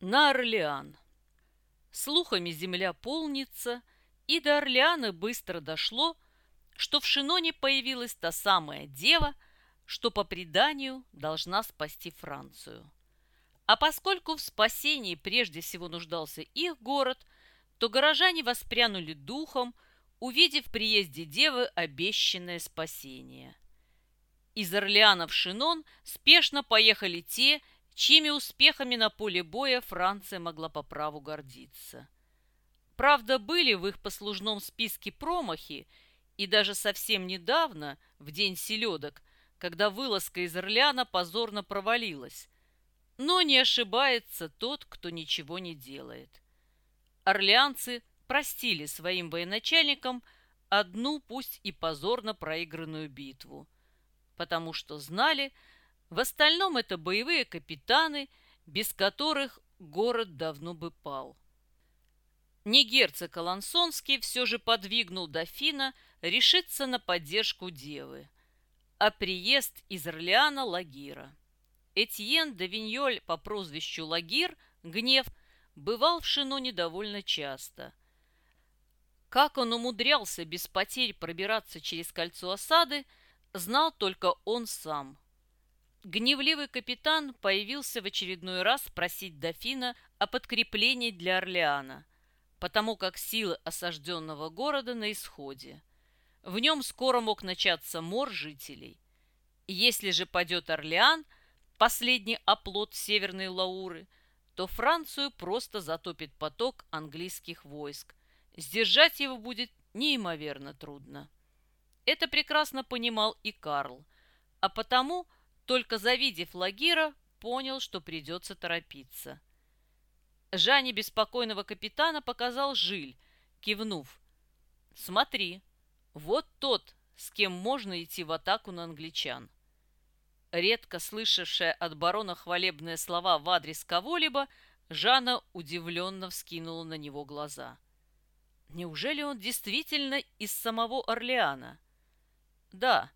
На Орлеан. Слухами земля полнится, и до Орлеана быстро дошло, что в Шиноне появилась та самая дева, что по преданию должна спасти Францию. А поскольку в спасении прежде всего нуждался их город, то горожане воспрянули духом, увидев в приезде девы обещанное спасение. Из Орлеана в Шинон спешно поехали те, чьими успехами на поле боя Франция могла по праву гордиться. Правда, были в их послужном списке промахи, и даже совсем недавно, в день селедок, когда вылазка из Орлеана позорно провалилась. Но не ошибается тот, кто ничего не делает. Орлеанцы простили своим военачальникам одну, пусть и позорно проигранную битву, потому что знали, в остальном это боевые капитаны, без которых город давно бы пал. Не герцог Алансонский все же подвигнул дофина решиться на поддержку девы, а приезд из Орлеана Лагира. Этьен де Виньоль по прозвищу Лагир, гнев, бывал в Шиноне довольно часто. Как он умудрялся без потерь пробираться через кольцо осады, знал только он сам – Гневливый капитан появился в очередной раз просить дофина о подкреплении для Орлеана, потому как силы осажденного города на исходе. В нем скоро мог начаться мор жителей. Если же падет Орлеан, последний оплот Северной Лауры, то Францию просто затопит поток английских войск. Сдержать его будет неимоверно трудно. Это прекрасно понимал и Карл, а потому – только завидев Лагира, понял, что придется торопиться. Жанне беспокойного капитана показал Жиль, кивнув. «Смотри, вот тот, с кем можно идти в атаку на англичан». Редко слышавшая от барона хвалебные слова в адрес кого-либо, Жанна удивленно вскинула на него глаза. Неужели он действительно из самого Орлеана? Да,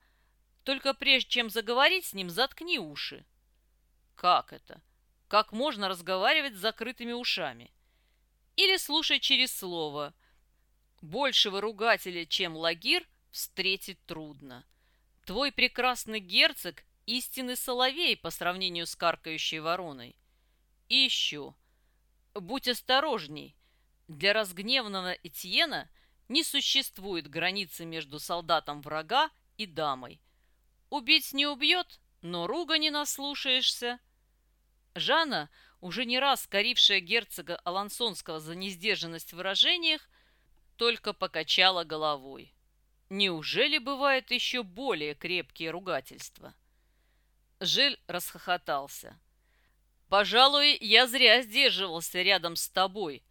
только прежде чем заговорить с ним, заткни уши. Как это? Как можно разговаривать с закрытыми ушами? Или слушать через слово. Большего ругателя, чем Лагир, встретить трудно. Твой прекрасный герцог – истинный соловей по сравнению с каркающей вороной. И еще. Будь осторожней. Для разгневанного Этьена не существует границы между солдатом врага и дамой – Убить не убьет, но руга не наслушаешься. Жанна, уже не раз корившая герцога Алансонского за несдержанность в выражениях, только покачала головой. Неужели бывают еще более крепкие ругательства? Жиль расхохотался. «Пожалуй, я зря сдерживался рядом с тобой.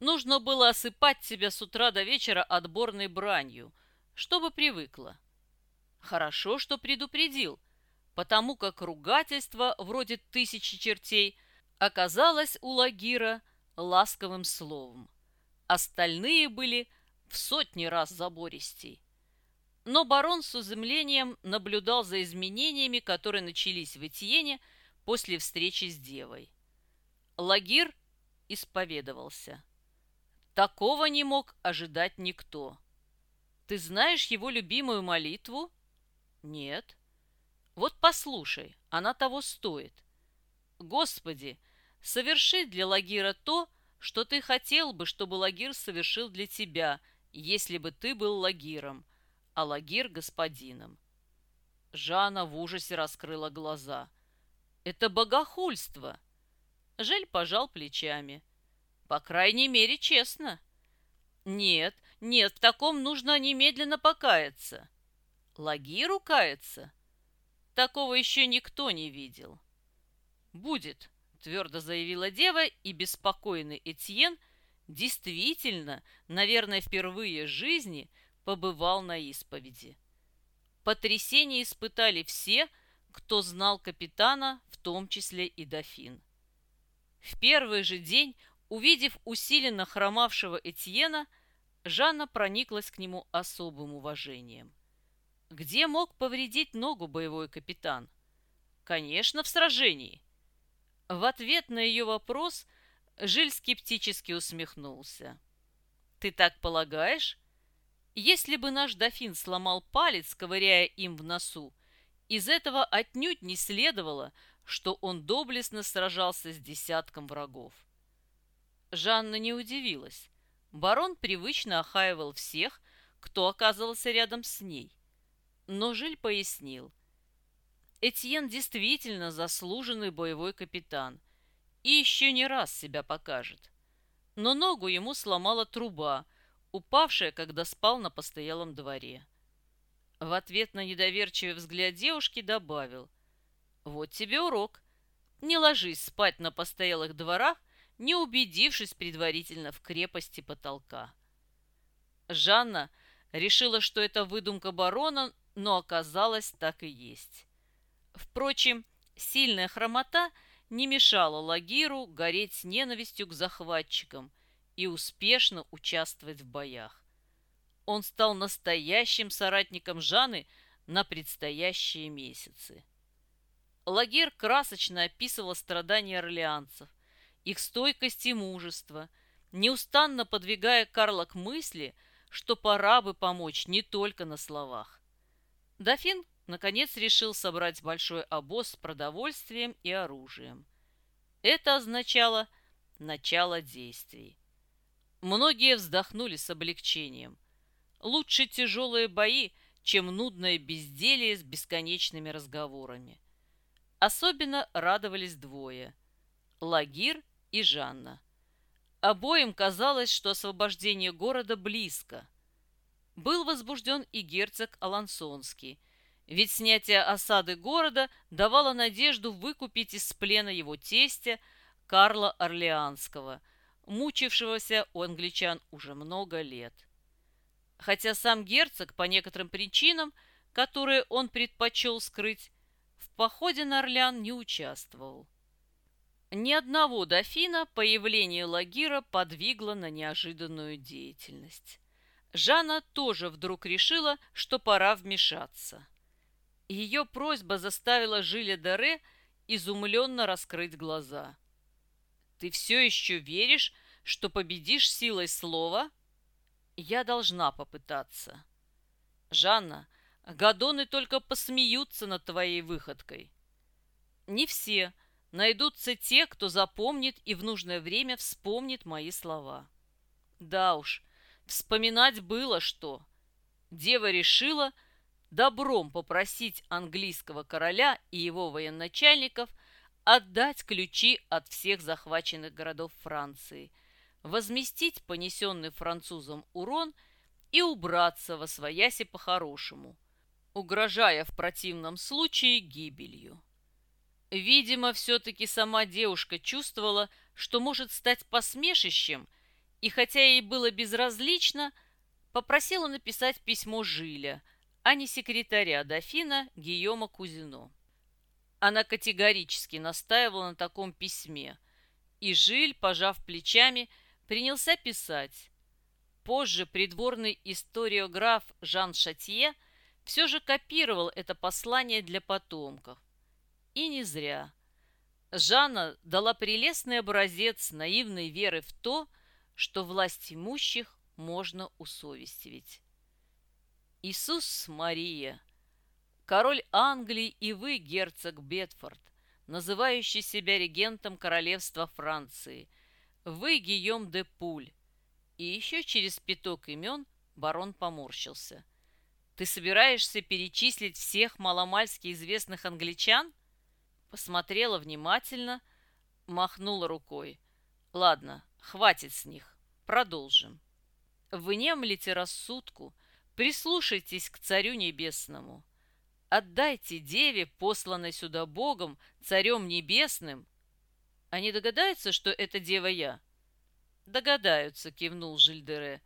Нужно было осыпать тебя с утра до вечера отборной бранью, чтобы привыкла. Хорошо, что предупредил, потому как ругательство вроде тысячи чертей оказалось у Лагира ласковым словом. Остальные были в сотни раз забористей. Но барон с изумлением наблюдал за изменениями, которые начались в Этьене после встречи с девой. Лагир исповедовался. Такого не мог ожидать никто. «Ты знаешь его любимую молитву?» Нет. Вот послушай, она того стоит. Господи, соверши для Лагира то, что ты хотел бы, чтобы Лагир совершил для тебя, если бы ты был Лагиром, а Лагир господином. Жанна в ужасе раскрыла глаза. Это богохульство. Жель пожал плечами. По крайней мере, честно. Нет, нет, в таком нужно немедленно покаяться. Лагиру кается? Такого еще никто не видел. Будет, твердо заявила дева, и беспокойный Этьен действительно, наверное, впервые в жизни побывал на исповеди. Потрясение испытали все, кто знал капитана, в том числе и дофин. В первый же день, увидев усиленно хромавшего Этьена, Жанна прониклась к нему особым уважением – где мог повредить ногу боевой капитан? Конечно, в сражении. В ответ на ее вопрос Жиль скептически усмехнулся. «Ты так полагаешь? Если бы наш дофин сломал палец, ковыряя им в носу, из этого отнюдь не следовало, что он доблестно сражался с десятком врагов. Жанна не удивилась. Барон привычно охаивал всех, кто оказывался рядом с ней. Но Жиль пояснил. Этьен действительно заслуженный боевой капитан и еще не раз себя покажет. Но ногу ему сломала труба, упавшая, когда спал на постоялом дворе. В ответ на недоверчивый взгляд девушки добавил. «Вот тебе урок. Не ложись спать на постоялых дворах, не убедившись предварительно в крепости потолка». Жанна решила, что это выдумка барона, но оказалось так и есть. Впрочем, сильная хромота не мешала Лагиру гореть ненавистью к захватчикам и успешно участвовать в боях. Он стал настоящим соратником Жаны на предстоящие месяцы. Лагер красочно описывал страдания орлеанцев, их стойкость и мужество, неустанно подвигая Карла к мысли, что пора бы помочь не только на словах. Дофин, наконец, решил собрать большой обоз с продовольствием и оружием. Это означало начало действий. Многие вздохнули с облегчением – Лучше тяжелые бои, чем нудное безделие с бесконечными разговорами. Особенно радовались двое – Лагир и Жанна. Обоим казалось, что освобождение города близко. Был возбужден и герцог Алансонский, ведь снятие осады города давало надежду выкупить из плена его тестя Карла Орлеанского, мучившегося у англичан уже много лет хотя сам герцог по некоторым причинам, которые он предпочел скрыть, в походе на Орлян не участвовал. Ни одного дофина появление Лагира подвигло на неожиданную деятельность. Жанна тоже вдруг решила, что пора вмешаться. Ее просьба заставила Жиля Даре изумленно раскрыть глаза. «Ты все еще веришь, что победишь силой слова?» Я должна попытаться. Жанна, гадоны только посмеются над твоей выходкой. Не все. Найдутся те, кто запомнит и в нужное время вспомнит мои слова. Да уж, вспоминать было что. Дева решила добром попросить английского короля и его военачальников отдать ключи от всех захваченных городов Франции – возместить понесенный французам урон и убраться во свояси по-хорошему, угрожая в противном случае гибелью. Видимо, все-таки сама девушка чувствовала, что может стать посмешищем, и хотя ей было безразлично, попросила написать письмо Жиля, а не секретаря дофина Гийома Кузино. Она категорически настаивала на таком письме, и Жиль, пожав плечами, принялся писать. Позже придворный историограф Жан Шатье все же копировал это послание для потомков. И не зря. Жанна дала прелестный образец наивной веры в то, власть имущих можно усовестивить. Иисус Мария, король Англии и вы, герцог Бетфорд, называющий себя регентом королевства Франции – вы Гийом де Пуль. И еще через пяток имен барон поморщился. Ты собираешься перечислить всех маломальски известных англичан? Посмотрела внимательно, махнула рукой. Ладно, хватит с них. Продолжим. Внемлите рассудку, прислушайтесь к Царю Небесному. Отдайте деве, посланной сюда Богом, Царем Небесным, они догадаются, что это дева я?» «Догадаются», — кивнул Жильдере.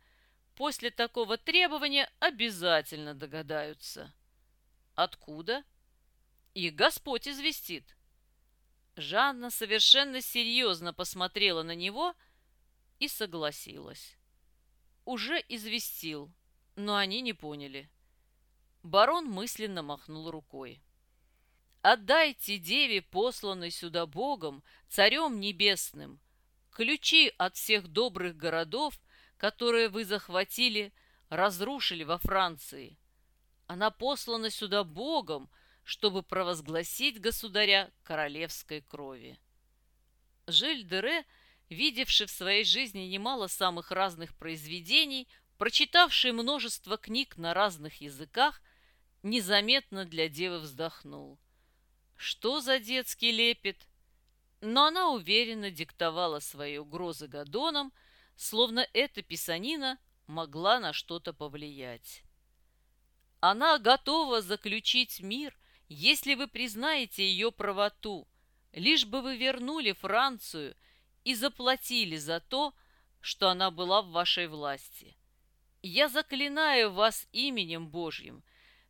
«После такого требования обязательно догадаются». «Откуда?» «Их Господь известит». Жанна совершенно серьезно посмотрела на него и согласилась. Уже известил, но они не поняли. Барон мысленно махнул рукой. Отдайте деве, посланной сюда Богом, царем небесным, Ключи от всех добрых городов, которые вы захватили, разрушили во Франции. Она послана сюда Богом, чтобы провозгласить государя королевской крови. Жиль Дере, видевший в своей жизни немало самых разных произведений, прочитавший множество книг на разных языках, незаметно для девы вздохнул. Что за детский лепет? Но она уверенно диктовала свои угрозы Гадонам, словно эта писанина могла на что-то повлиять. Она готова заключить мир, если вы признаете ее правоту, лишь бы вы вернули Францию и заплатили за то, что она была в вашей власти. Я заклинаю вас именем Божьим,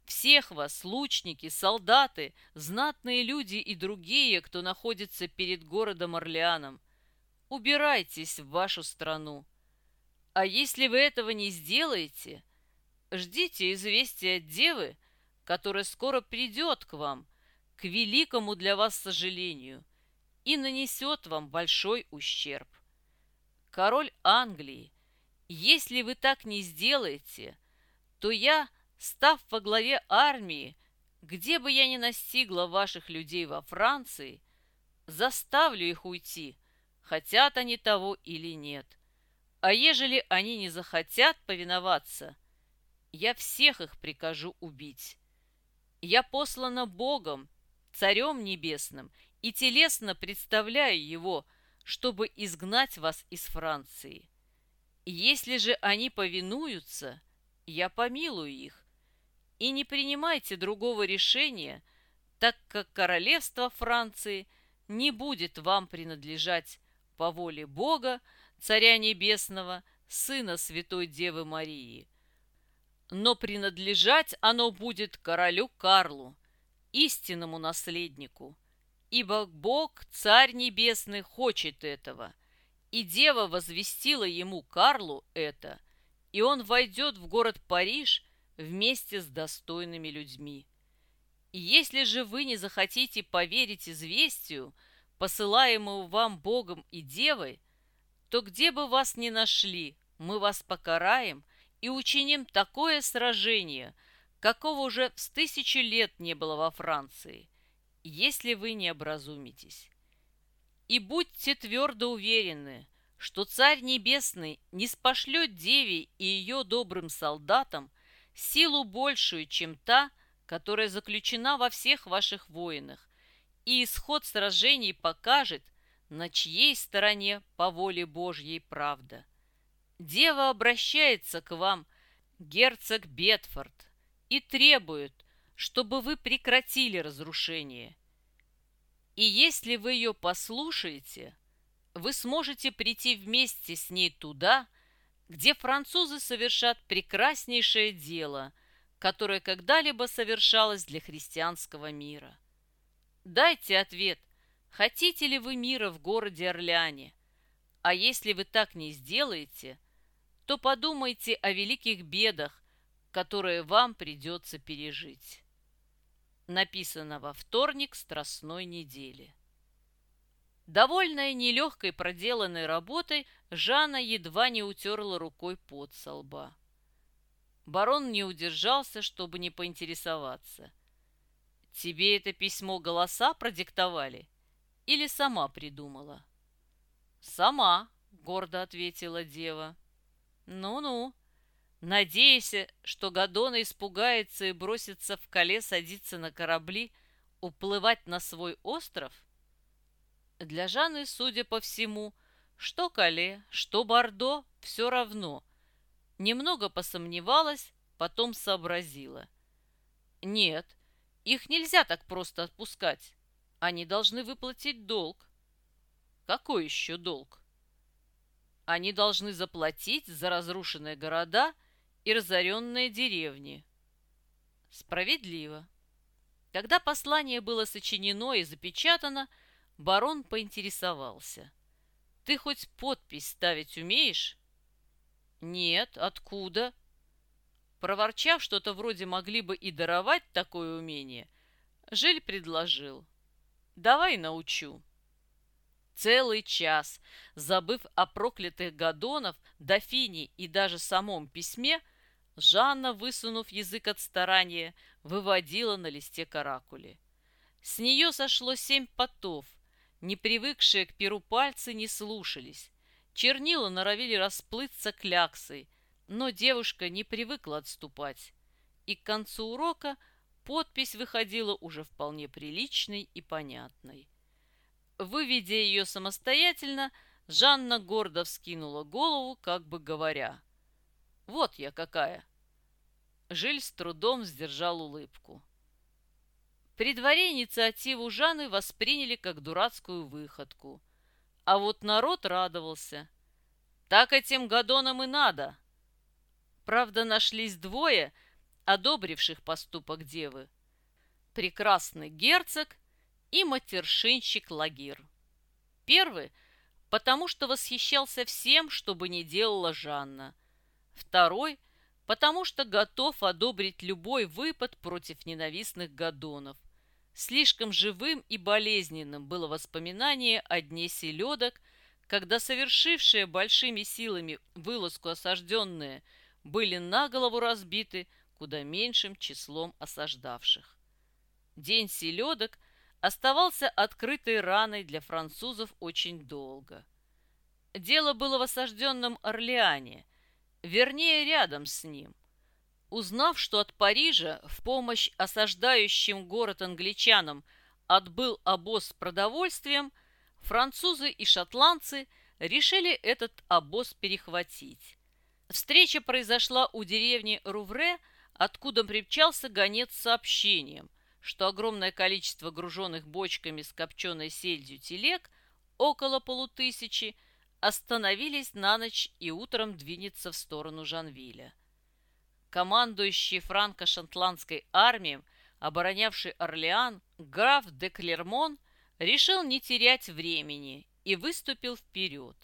всех вас, лучники, солдаты, знатные люди и другие, кто находится перед городом Орлеаном, убирайтесь в вашу страну. А если вы этого не сделаете, ждите известия от девы, которая скоро придет к вам, к великому для вас сожалению, и нанесет вам большой ущерб. Король Англии, если вы так не сделаете, то я – Став во главе армии, где бы я ни настигла ваших людей во Франции, заставлю их уйти, хотят они того или нет. А ежели они не захотят повиноваться, я всех их прикажу убить. Я послана Богом, Царем Небесным, и телесно представляю Его, чтобы изгнать вас из Франции. Если же они повинуются, я помилую их, и не принимайте другого решения, так как королевство Франции не будет вам принадлежать по воле Бога, Царя Небесного, Сына Святой Девы Марии. Но принадлежать оно будет королю Карлу, истинному наследнику, ибо Бог, Царь Небесный, хочет этого, и Дева возвестила ему Карлу это, и он войдет в город Париж – вместе с достойными людьми. И если же вы не захотите поверить известию, посылаемому вам Богом и Девой, то где бы вас ни нашли, мы вас покараем и учиним такое сражение, какого уже с тысячи лет не было во Франции, если вы не образумитесь. И будьте твердо уверены, что Царь Небесный не спошлет Деве и ее добрым солдатам – силу большую, чем та, которая заключена во всех ваших воинах, и исход сражений покажет, на чьей стороне по воле Божьей правда. Дева обращается к вам, герцог Бетфорд, и требует, чтобы вы прекратили разрушение. И если вы ее послушаете, вы сможете прийти вместе с ней туда, где французы совершат прекраснейшее дело, которое когда-либо совершалось для христианского мира. Дайте ответ, хотите ли вы мира в городе Орлеане? А если вы так не сделаете, то подумайте о великих бедах, которые вам придется пережить. Написано во вторник Страстной недели. Довольная нелегкой проделанной работой, Жанна едва не утерла рукой под со лба. Барон не удержался, чтобы не поинтересоваться. «Тебе это письмо голоса продиктовали? Или сама придумала?» «Сама», — гордо ответила дева. «Ну-ну. Надеюсь, что Гадона испугается и бросится в коле садиться на корабли, уплывать на свой остров?» Для Жанны, судя по всему, что Кале, что Бордо, все равно. Немного посомневалась, потом сообразила. Нет, их нельзя так просто отпускать. Они должны выплатить долг. Какой еще долг? Они должны заплатить за разрушенные города и разоренные деревни. Справедливо. Когда послание было сочинено и запечатано, Барон поинтересовался. «Ты хоть подпись ставить умеешь?» «Нет, откуда?» Проворчав что-то вроде могли бы и даровать такое умение, Жиль предложил. «Давай научу». Целый час, забыв о проклятых гадонов, дофине и даже самом письме, Жанна, высунув язык от старания, выводила на листе каракули. С нее сошло семь потов. Не привыкшие к перу пальцы не слушались. Чернила норовили расплыться кляксой, но девушка не привыкла отступать. И к концу урока подпись выходила уже вполне приличной и понятной. Выведя ее самостоятельно, Жанна гордо вскинула голову, как бы говоря. «Вот я какая!» Жиль с трудом сдержал улыбку. При дворе инициативу Жанны восприняли как дурацкую выходку. А вот народ радовался. Так этим гадонам и надо. Правда, нашлись двое, одобривших поступок девы. Прекрасный герцог и матершинщик Лагир. Первый, потому что восхищался всем, что бы ни делала Жанна. Второй, потому что готов одобрить любой выпад против ненавистных гадонов – Слишком живым и болезненным было воспоминание о дне селедок, когда совершившие большими силами вылазку осажденные были на голову разбиты куда меньшим числом осаждавших. День селедок оставался открытой раной для французов очень долго. Дело было в осажденном Орлеане, вернее, рядом с ним. Узнав, что от Парижа в помощь осаждающим город англичанам отбыл обоз с продовольствием, французы и шотландцы решили этот обоз перехватить. Встреча произошла у деревни Рувре, откуда примчался гонец с сообщением, что огромное количество груженных бочками с копченой сельдью телег, около полутысячи, остановились на ночь и утром двинется в сторону Жанвиля командующий франко-шотландской армией, оборонявший Орлеан, граф де Клермон решил не терять времени и выступил вперед.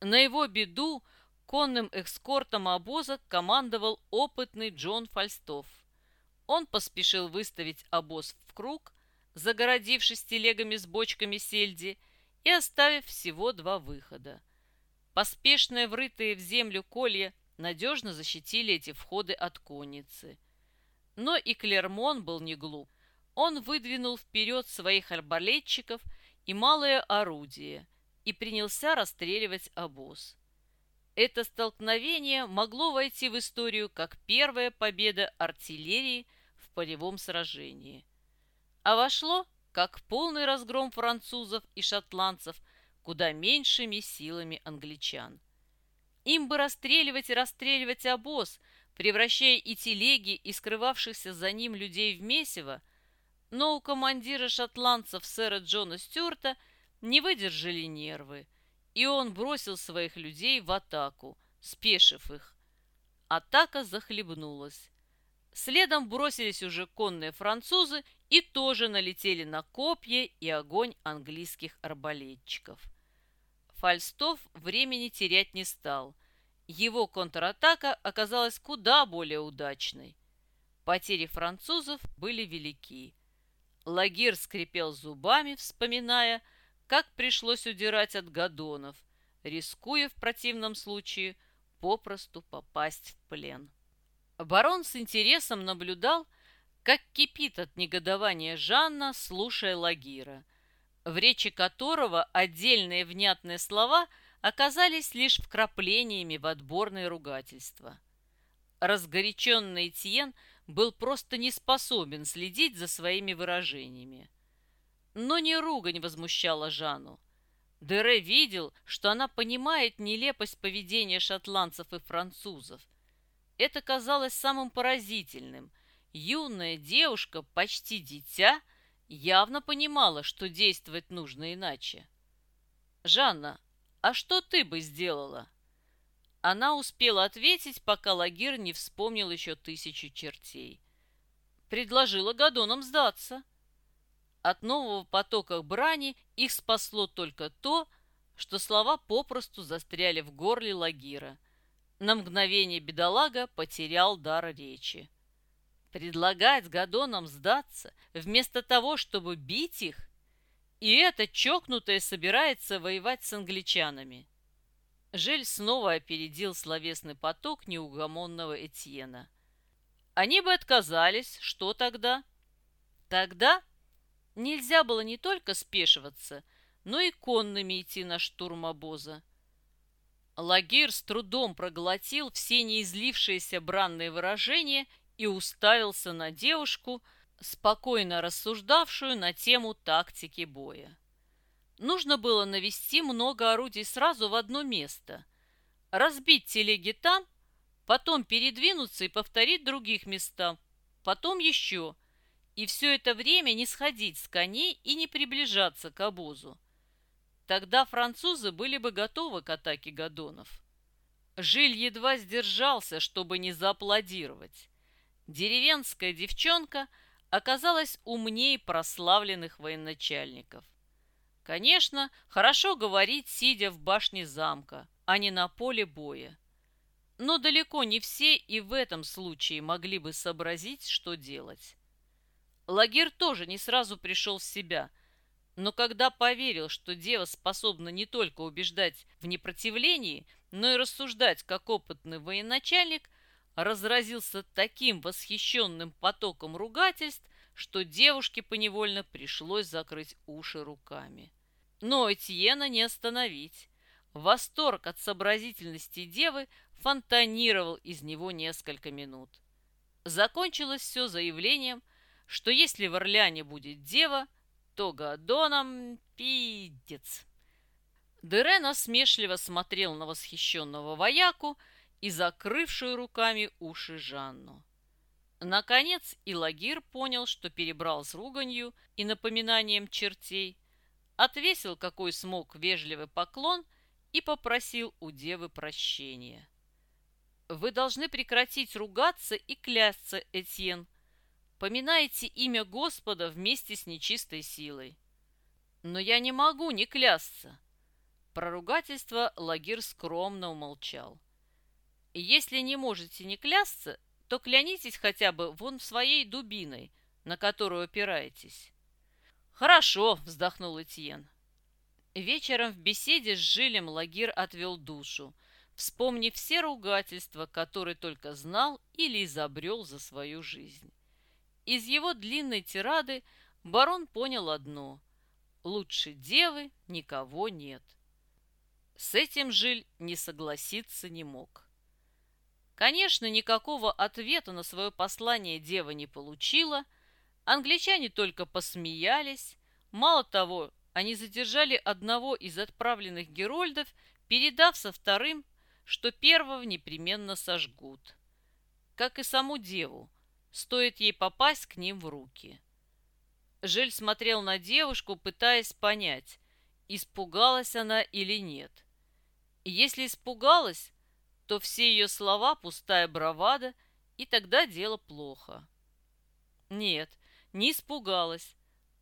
На его беду конным экскортом обоза командовал опытный Джон Фальстов. Он поспешил выставить обоз в круг, загородившись телегами с бочками сельди и оставив всего два выхода. Поспешные врытые в землю колья надежно защитили эти входы от конницы. Но и Клермон был не глуп. Он выдвинул вперед своих арбалетчиков и малое орудие и принялся расстреливать обоз. Это столкновение могло войти в историю как первая победа артиллерии полевом сражении. А вошло как полный разгром французов и шотландцев куда меньшими силами англичан. Им бы расстреливать и расстреливать обоз, превращая и телеги, и скрывавшихся за ним людей в месиво, но у командира шотландцев сэра Джона Стюарта не выдержали нервы, и он бросил своих людей в атаку, спешив их. Атака захлебнулась. Следом бросились уже конные французы и тоже налетели на копья и огонь английских арбалетчиков. Фальстов времени терять не стал. Его контратака оказалась куда более удачной. Потери французов были велики. Лагир скрипел зубами, вспоминая, как пришлось удирать от гадонов, рискуя в противном случае попросту попасть в плен. Барон с интересом наблюдал, как кипит от негодования Жанна, слушая Лагира – в речи которого отдельные внятные слова оказались лишь вкраплениями в отборные ругательства. Разгоряченный Тьен был просто не способен следить за своими выражениями. Но не ругань возмущала Жанну. Дере видел, что она понимает нелепость поведения шотландцев и французов. Это казалось самым поразительным. Юная девушка, почти дитя – явно понимала, что действовать нужно иначе. «Жанна, а что ты бы сделала?» Она успела ответить, пока Лагир не вспомнил еще тысячу чертей. Предложила Гадонам сдаться. От нового потока брани их спасло только то, что слова попросту застряли в горле Лагира. На мгновение бедолага потерял дар речи. Предлагать Гадонам сдаться, вместо того, чтобы бить их? И эта чокнутая собирается воевать с англичанами. Жель снова опередил словесный поток неугомонного Этьена. Они бы отказались, что тогда? Тогда нельзя было не только спешиваться, но и конными идти на штурм обоза. Лагир с трудом проглотил все неизлившиеся бранные выражения и уставился на девушку, спокойно рассуждавшую на тему тактики боя. Нужно было навести много орудий сразу в одно место, разбить телеги там, потом передвинуться и повторить других местах, потом еще, и все это время не сходить с коней и не приближаться к обозу. Тогда французы были бы готовы к атаке гадонов. Жиль едва сдержался, чтобы не зааплодировать. Деревенская девчонка оказалась умнее прославленных военачальников. Конечно, хорошо говорить, сидя в башне замка, а не на поле боя. Но далеко не все и в этом случае могли бы сообразить, что делать. Лагир тоже не сразу пришел в себя, но когда поверил, что дева способна не только убеждать в непротивлении, но и рассуждать как опытный военачальник, разразился таким восхищенным потоком ругательств, что девушке поневольно пришлось закрыть уши руками. Но Этьена не остановить. Восторг от сообразительности девы фонтанировал из него несколько минут. Закончилось все заявлением, что если в Орлеане будет дева, то Гадоном пидец. Дере насмешливо смотрел на восхищенного вояку и закрывшую руками уши Жанну. Наконец Илагир понял, что перебрал с руганью и напоминанием чертей, отвесил какой смог вежливый поклон и попросил у девы прощения. «Вы должны прекратить ругаться и клясться, Этьен. Поминайте имя Господа вместе с нечистой силой». «Но я не могу не клясться». Про ругательство Лагир скромно умолчал. «Если не можете не клясться, то клянитесь хотя бы вон своей дубиной, на которую опираетесь». «Хорошо», — вздохнул Этьен. Вечером в беседе с Жилем Лагир отвел душу, вспомнив все ругательства, которые только знал или изобрел за свою жизнь. Из его длинной тирады барон понял одно – лучше девы никого нет. С этим Жиль не согласиться не мог. Конечно, никакого ответа на свое послание дева не получила – Англичане только посмеялись. Мало того, они задержали одного из отправленных герольдов, передав со вторым, что первого непременно сожгут. Как и саму деву, стоит ей попасть к ним в руки. Жель смотрел на девушку, пытаясь понять, испугалась она или нет. Если испугалась, то все ее слова пустая бравада, и тогда дело плохо. Нет, не испугалась,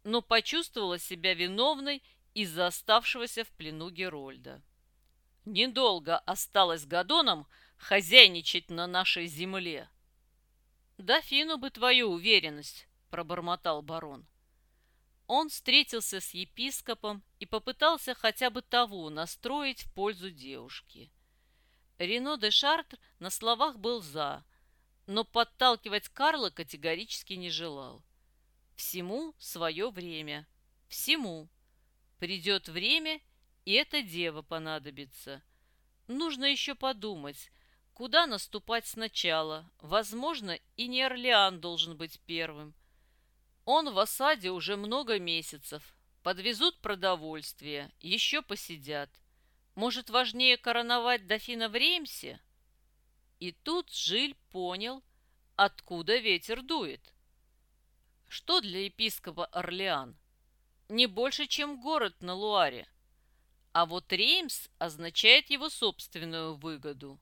но почувствовала себя виновной из-за оставшегося в плену Герольда. Недолго осталось Гадоном хозяйничать на нашей земле. «Дофину бы твою уверенность», — пробормотал барон. Он встретился с епископом и попытался хотя бы того настроить в пользу девушки. Рено де Шартр на словах был «за», но подталкивать Карла категорически не желал. Всему свое время. Всему. Придет время, и эта дева понадобится. Нужно еще подумать, куда наступать сначала. Возможно, и не Орлеан должен быть первым. Он в осаде уже много месяцев. Подвезут продовольствие, еще посидят. Может, важнее короновать дофина в Реймсе? И тут Жиль понял, откуда ветер дует. Что для епископа Орлеан? Не больше, чем город на Луаре. А вот Реймс означает его собственную выгоду.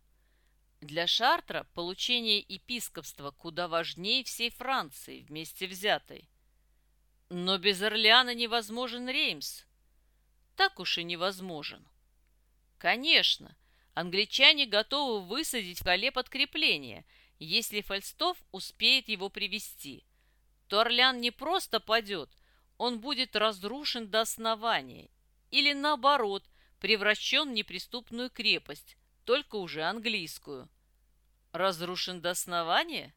Для Шартра получение епископства куда важнее всей Франции вместе взятой. Но без Орлеана невозможен Реймс. Так уж и невозможен. Конечно, англичане готовы высадить в Кале подкрепление, если Фальстов успеет его привести – то Орлеан не просто падет, он будет разрушен до основания или, наоборот, превращен в неприступную крепость, только уже английскую. Разрушен до основания?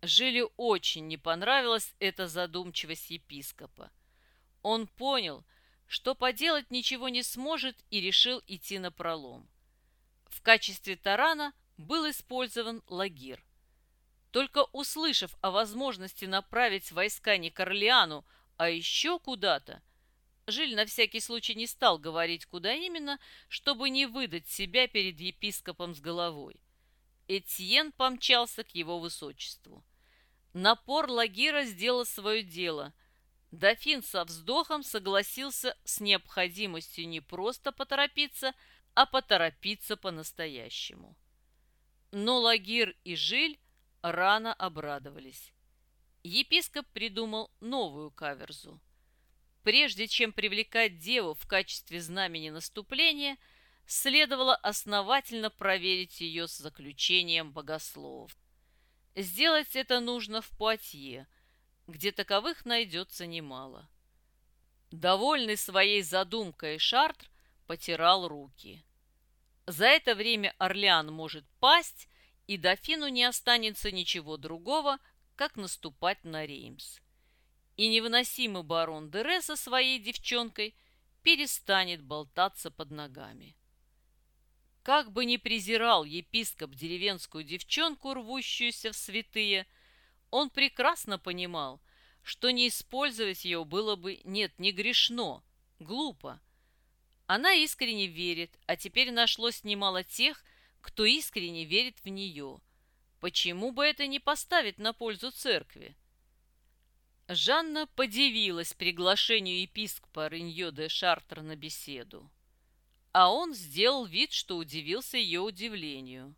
Жилю очень не понравилась эта задумчивость епископа. Он понял, что поделать ничего не сможет и решил идти на пролом. В качестве тарана был использован лагир. Только услышав о возможности направить войска не к Орлеану, а еще куда-то, Жиль на всякий случай не стал говорить, куда именно, чтобы не выдать себя перед епископом с головой. Этьен помчался к его высочеству. Напор Лагира сделал свое дело. Дофин со вздохом согласился с необходимостью не просто поторопиться, а поторопиться по-настоящему. Но Лагир и Жиль рано обрадовались. Епископ придумал новую каверзу. Прежде чем привлекать деву в качестве знамени наступления, следовало основательно проверить ее с заключением богословов. Сделать это нужно в Пуатье, где таковых найдется немало. Довольный своей задумкой Шартр потирал руки. За это время Орлеан может пасть, и дофину не останется ничего другого, как наступать на Реймс. И невыносимый барон Дере со своей девчонкой перестанет болтаться под ногами. Как бы ни презирал епископ деревенскую девчонку, рвущуюся в святые, он прекрасно понимал, что не использовать ее было бы, нет, не грешно, глупо. Она искренне верит, а теперь нашлось немало тех, кто искренне верит в нее. Почему бы это не поставить на пользу церкви? Жанна подивилась приглашению епископа Реньо де Шартер на беседу. А он сделал вид, что удивился ее удивлению.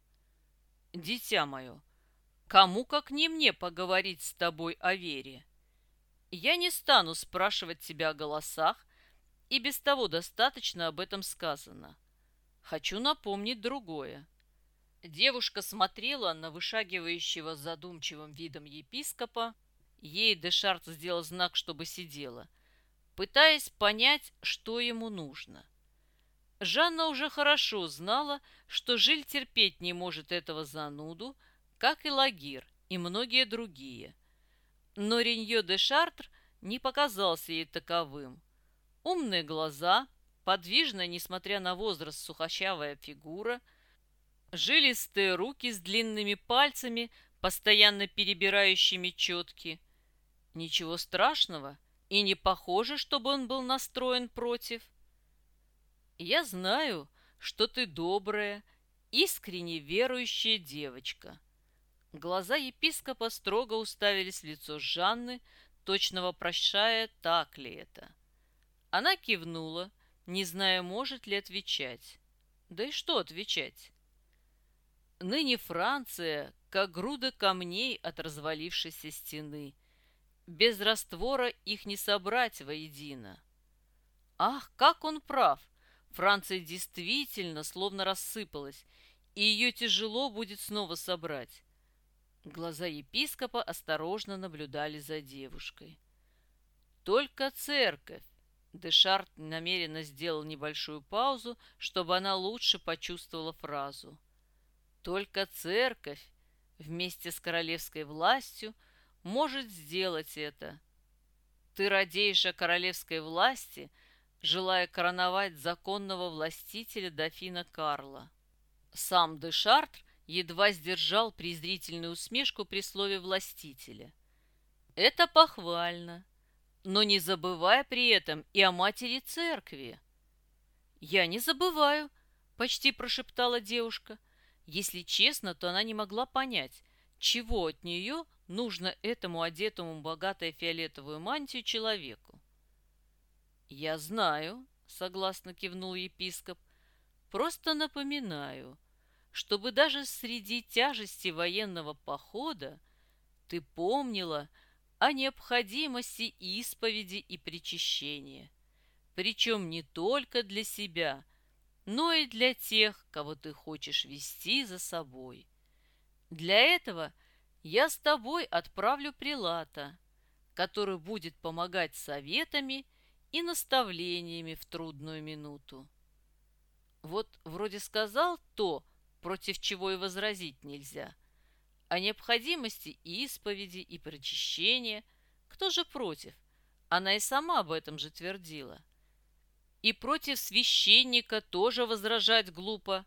«Дитя мое, кому как не мне поговорить с тобой о вере? Я не стану спрашивать тебя о голосах, и без того достаточно об этом сказано. Хочу напомнить другое. Девушка смотрела на вышагивающего задумчивым видом епископа. Ей Дешарт сделал знак, чтобы сидела, пытаясь понять, что ему нужно. Жанна уже хорошо знала, что Жиль терпеть не может этого зануду, как и Лагир и многие другие. Но Ренье де Шартр не показался ей таковым. Умные глаза, подвижная, несмотря на возраст, сухощавая фигура – жилистые руки с длинными пальцами, постоянно перебирающими четки. Ничего страшного, и не похоже, чтобы он был настроен против. Я знаю, что ты добрая, искренне верующая девочка. Глаза епископа строго уставились в лицо Жанны, точно вопрошая, так ли это. Она кивнула, не зная, может ли отвечать. Да и что отвечать? Ныне Франция, как груда камней от развалившейся стены. Без раствора их не собрать воедино. Ах, как он прав! Франция действительно словно рассыпалась, и ее тяжело будет снова собрать. Глаза епископа осторожно наблюдали за девушкой. Только церковь. Дешарт намеренно сделал небольшую паузу, чтобы она лучше почувствовала фразу. Только церковь вместе с королевской властью может сделать это. Ты радеешь о королевской власти, желая короновать законного властителя дофина Карла. Сам де Шартр едва сдержал презрительную усмешку при слове «властителя». Это похвально, но не забывая при этом и о матери церкви. «Я не забываю», — почти прошептала девушка. Если честно, то она не могла понять, чего от нее нужно этому одетому богатой фиолетовую мантию человеку. «Я знаю», — согласно кивнул епископ, — «просто напоминаю, чтобы даже среди тяжести военного похода ты помнила о необходимости исповеди и причащения, причем не только для себя — но и для тех, кого ты хочешь вести за собой. Для этого я с тобой отправлю Прилата. который будет помогать советами и наставлениями в трудную минуту. Вот вроде сказал то, против чего и возразить нельзя. О необходимости исповеди и прочищения кто же против? Она и сама об этом же твердила. И против священника тоже возражать глупо,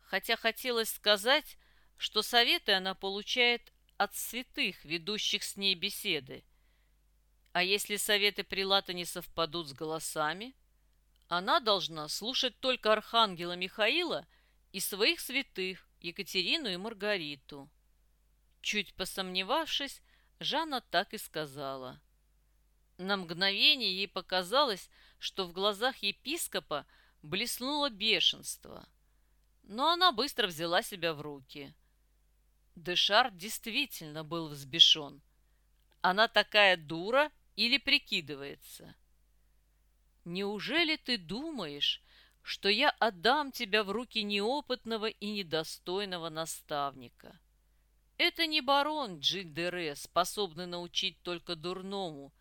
хотя хотелось сказать, что советы она получает от святых, ведущих с ней беседы. А если советы прилата не совпадут с голосами, она должна слушать только архангела Михаила и своих святых, Екатерину и Маргариту. Чуть посомневавшись, Жанна так и сказала. На мгновение ей показалось, что в глазах епископа блеснуло бешенство. Но она быстро взяла себя в руки. Дешар действительно был взбешен. Она такая дура или прикидывается? Неужели ты думаешь, что я отдам тебя в руки неопытного и недостойного наставника? Это не барон Джильдере, способный научить только дурному,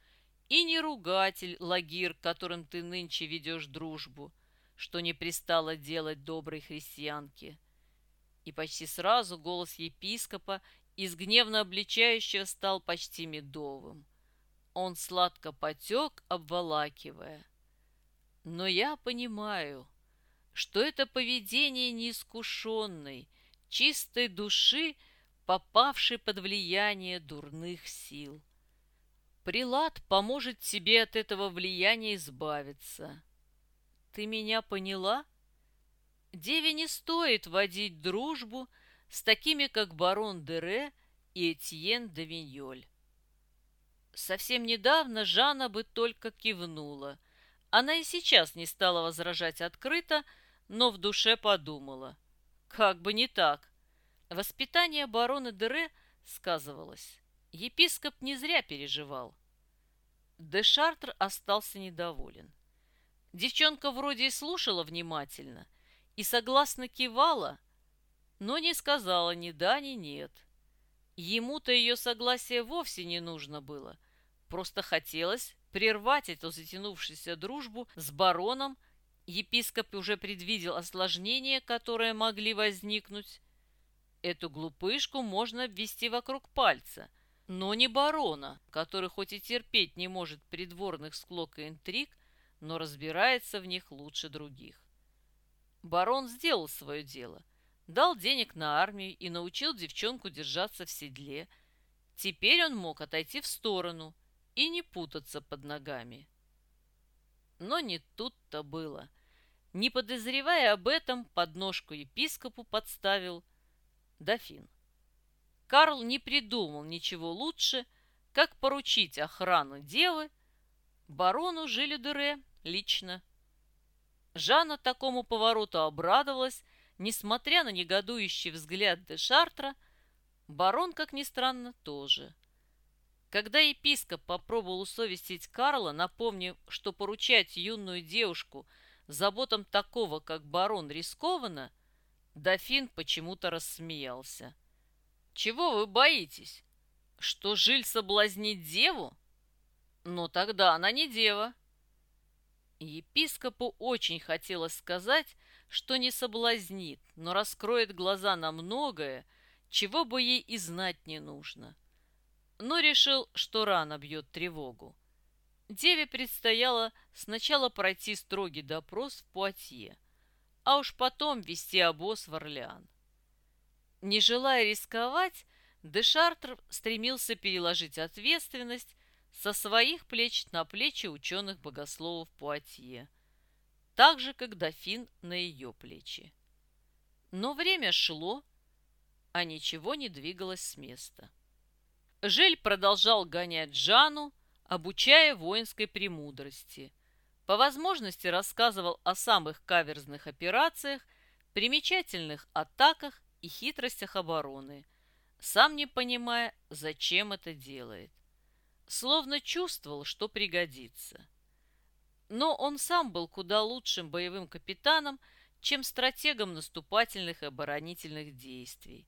и не ругатель Лагир, которым ты нынче ведешь дружбу, что не пристало делать доброй христианке. И почти сразу голос епископа из гневно обличающего стал почти медовым. Он сладко потек, обволакивая. Но я понимаю, что это поведение неискушенной, чистой души – попавший под влияние дурных сил. Прилад поможет тебе от этого влияния избавиться. Ты меня поняла? Деве не стоит водить дружбу с такими, как барон Дере и Этьен де Виньоль. Совсем недавно Жанна бы только кивнула. Она и сейчас не стала возражать открыто, но в душе подумала. Как бы не так. Воспитание барона Дере сказывалось. Епископ не зря переживал. Де Шартр остался недоволен. Девчонка вроде и слушала внимательно и согласно кивала, но не сказала ни да, ни нет. Ему-то ее согласие вовсе не нужно было. Просто хотелось прервать эту затянувшуюся дружбу с бароном. Епископ уже предвидел осложнения, которые могли возникнуть, Эту глупышку можно обвести вокруг пальца, но не барона, который хоть и терпеть не может придворных склок и интриг, но разбирается в них лучше других. Барон сделал свое дело, дал денег на армию и научил девчонку держаться в седле. Теперь он мог отойти в сторону и не путаться под ногами. Но не тут-то было. Не подозревая об этом, подножку епископу подставил дофин. Карл не придумал ничего лучше, как поручить охрану девы барону Жилюдере лично. Жанна такому повороту обрадовалась, несмотря на негодующий взгляд де Шартра, барон, как ни странно, тоже. Когда епископ попробовал усовестить Карла, напомнив, что поручать юную девушку заботам такого, как барон, рискованно, Дофин почему-то рассмеялся. «Чего вы боитесь? Что Жиль соблазнит деву? Ну тогда она не дева». Епископу очень хотелось сказать, что не соблазнит, но раскроет глаза на многое, чего бы ей и знать не нужно. Но решил, что рано бьет тревогу. Деве предстояло сначала пройти строгий допрос в Пуатье – а уж потом вести обоз в Орлеан. Не желая рисковать, Дешартр стремился переложить ответственность со своих плеч на плечи ученых-богословов Пуатье, так же, как дофин на ее плечи. Но время шло, а ничего не двигалось с места. Жель продолжал гонять Жанну, обучая воинской премудрости – по возможности рассказывал о самых каверзных операциях, примечательных атаках и хитростях обороны, сам не понимая, зачем это делает. Словно чувствовал, что пригодится. Но он сам был куда лучшим боевым капитаном, чем стратегом наступательных и оборонительных действий.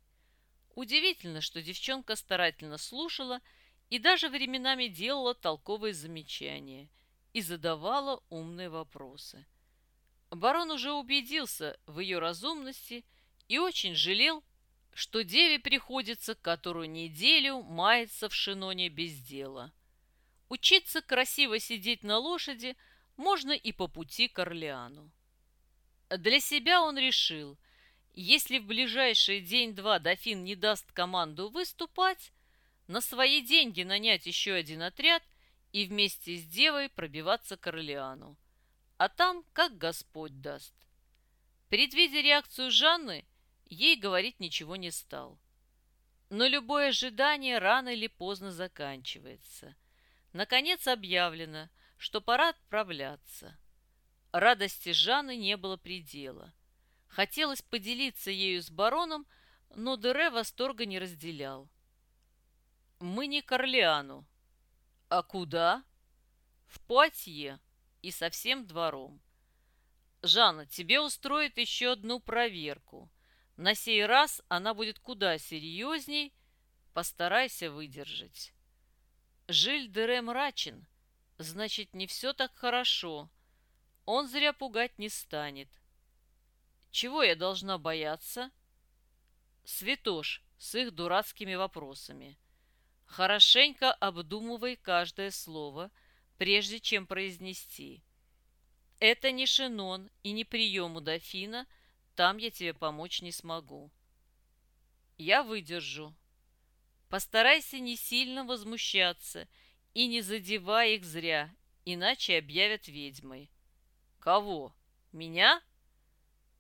Удивительно, что девчонка старательно слушала и даже временами делала толковые замечания и задавала умные вопросы. Барон уже убедился в ее разумности и очень жалел, что деве приходится которую неделю маяться в шиноне без дела. Учиться красиво сидеть на лошади можно и по пути к Орлеану. Для себя он решил, если в ближайший день-два дофин не даст команду выступать, на свои деньги нанять еще один отряд и вместе с девой пробиваться к Орлеану. А там, как Господь даст. Предвидя реакцию Жанны, ей говорить ничего не стал. Но любое ожидание рано или поздно заканчивается. Наконец объявлено, что пора отправляться. Радости Жанны не было предела. Хотелось поделиться ею с бароном, но Дере восторга не разделял. «Мы не к Орлеану». «А куда?» «В Пуатье и со всем двором». «Жанна, тебе устроит еще одну проверку. На сей раз она будет куда серьезней. Постарайся выдержать». Жиль Дере мрачен, значит, не все так хорошо. Он зря пугать не станет. Чего я должна бояться? Святош с их дурацкими вопросами. Хорошенько обдумывай каждое слово, прежде чем произнести. Это не Шинон и не прием у дофина, там я тебе помочь не смогу. Я выдержу, Постарайся не сильно возмущаться и не задевай их зря, иначе объявят ведьмой. Кого? Меня?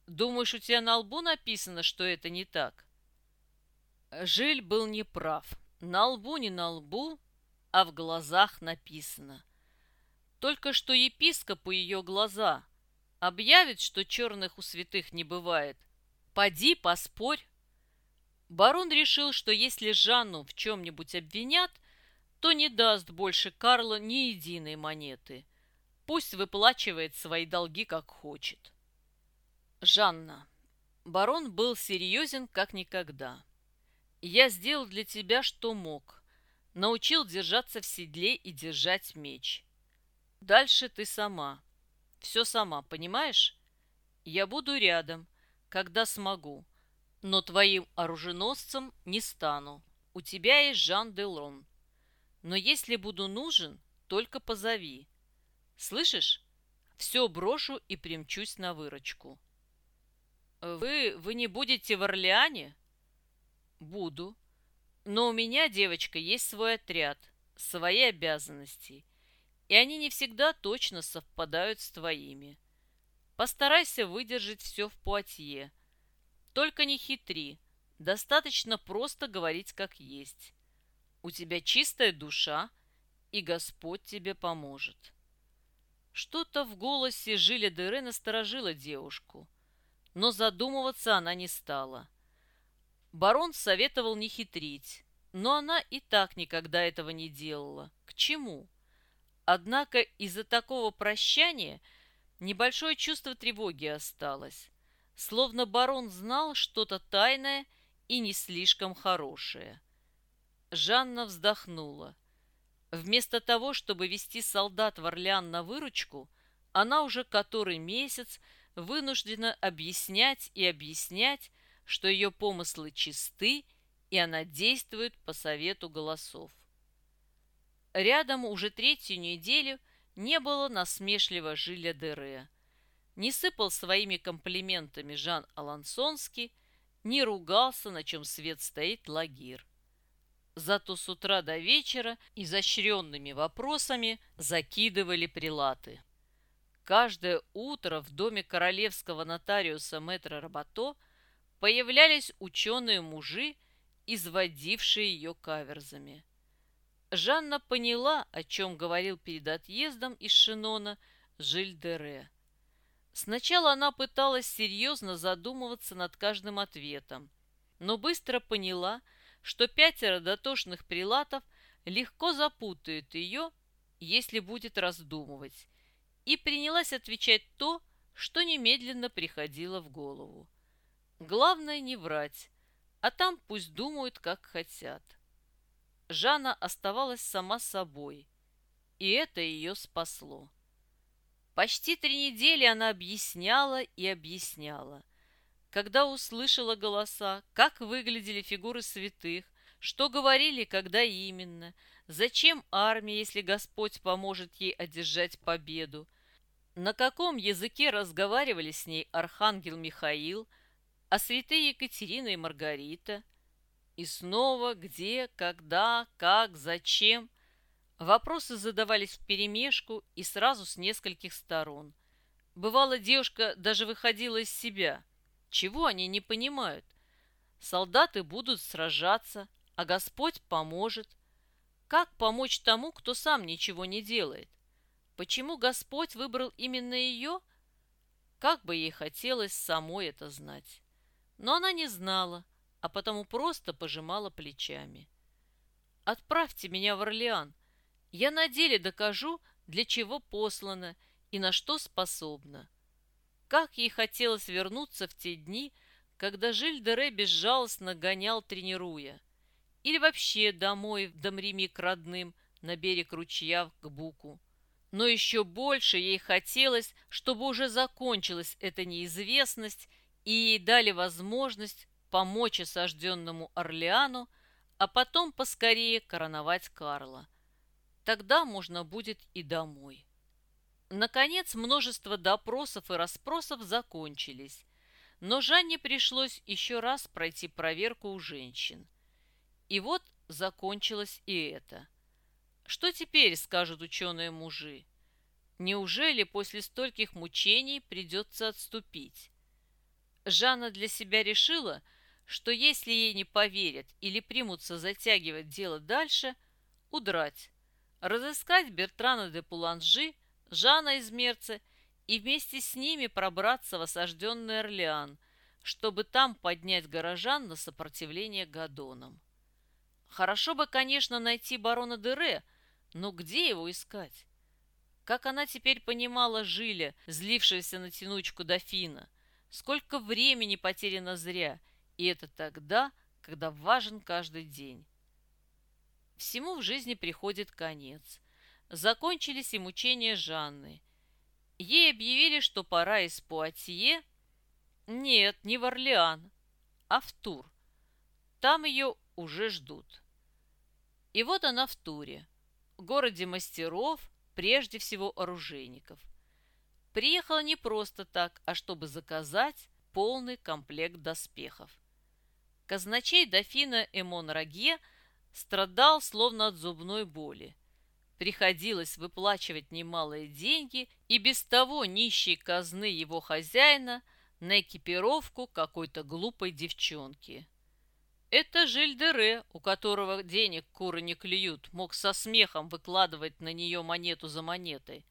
Думаешь, у тебя на лбу написано, что это не так? Жиль был неправ. На лбу не на лбу, а в глазах написано. Только что епископу ее глаза объявит, что черных у святых не бывает. Поди, поспорь. Барон решил, что если Жанну в чем-нибудь обвинят, то не даст больше Карла ни единой монеты. Пусть выплачивает свои долги как хочет. Жанна. Барон был серьезен как никогда. Я сделал для тебя, что мог. Научил держаться в седле и держать меч. Дальше ты сама. Все сама, понимаешь? Я буду рядом, когда смогу но твоим оруженосцем не стану. У тебя есть Жан Делон. Но если буду нужен, только позови. Слышишь? Все брошу и примчусь на выручку. Вы, вы не будете в Орлеане? Буду. Но у меня, девочка, есть свой отряд, свои обязанности. И они не всегда точно совпадают с твоими. Постарайся выдержать все в Пуатье – только не хитри. Достаточно просто говорить как есть. У тебя чистая душа, и Господь тебе поможет. Что-то в голосе Жиля Дере насторожило девушку, но задумываться она не стала. Барон советовал не хитрить, но она и так никогда этого не делала. К чему? Однако из-за такого прощания небольшое чувство тревоги осталось словно барон знал что-то тайное и не слишком хорошее. Жанна вздохнула. Вместо того, чтобы вести солдат в Орлеан на выручку, она уже который месяц вынуждена объяснять и объяснять, что ее помыслы чисты, и она действует по совету голосов. Рядом уже третью неделю не было насмешливо Жиля Дере не сыпал своими комплиментами Жан Алансонский, не ругался, на чем свет стоит Лагир. Зато с утра до вечера изощренными вопросами закидывали прилаты. Каждое утро в доме королевского нотариуса мэтра Рабато появлялись ученые-мужи, изводившие ее каверзами. Жанна поняла, о чем говорил перед отъездом из Шинона Жиль-де-Ре. Сначала она пыталась серьезно задумываться над каждым ответом, но быстро поняла, что пятеро дотошных прилатов легко запутают ее, если будет раздумывать, и принялась отвечать то, что немедленно приходило в голову. Главное не врать, а там пусть думают, как хотят. Жанна оставалась сама собой, и это ее спасло. Почти три недели она объясняла и объясняла. Когда услышала голоса, как выглядели фигуры святых, что говорили, когда именно, зачем армия, если Господь поможет ей одержать победу, на каком языке разговаривали с ней архангел Михаил, а святые Екатерина и Маргарита, и снова где, когда, как, зачем. Вопросы задавались вперемешку и сразу с нескольких сторон. Бывало, девушка даже выходила из себя. Чего они не понимают? Солдаты будут сражаться, а Господь поможет. Как помочь тому, кто сам ничего не делает? Почему Господь выбрал именно ее? Как бы ей хотелось самой это знать. Но она не знала, а потому просто пожимала плечами. «Отправьте меня в Орлеан. Я на деле докажу, для чего послана и на что способна». Как ей хотелось вернуться в те дни, когда Жиль-де-Ре безжалостно гонял, тренируя. Или вообще домой в Домреми к родным, на берег ручья к Буку. Но еще больше ей хотелось, чтобы уже закончилась эта неизвестность и ей дали возможность помочь осажденному Орлеану, а потом поскорее короновать Карла. Тогда можно будет и домой. Наконец, множество допросов и расспросов закончились, но Жанне пришлось еще раз пройти проверку у женщин. И вот закончилось и это. Что теперь скажут ученые-мужи? Неужели после стольких мучений придется отступить? Жанна для себя решила, что если ей не поверят или примутся затягивать дело дальше, удрать, разыскать Бертрана де Пуланжи, Жана из Мерца и вместе с ними пробраться в осажденный Орлеан, чтобы там поднять горожан на сопротивление Гадонам. Хорошо бы, конечно, найти барона Дере, но где его искать? Как она теперь понимала Жиля, злившегося на тянучку дофина? Сколько времени потеряно зря – и это тогда, когда важен каждый день. Всему в жизни приходит конец. Закончились и мучения Жанны. Ей объявили, что пора из Пуатье. Нет, не в Орлеан, а в Тур. Там ее уже ждут. И вот она в Туре, городе мастеров, прежде всего оружейников. Приехала не просто так, а чтобы заказать полный комплект доспехов. Казначей дофина Эмон Раге страдал словно от зубной боли. Приходилось выплачивать немалые деньги и без того нищей казны его хозяина на экипировку какой-то глупой девчонки. Это Жильдере, у которого денег куры не клюют, мог со смехом выкладывать на нее монету за монетой.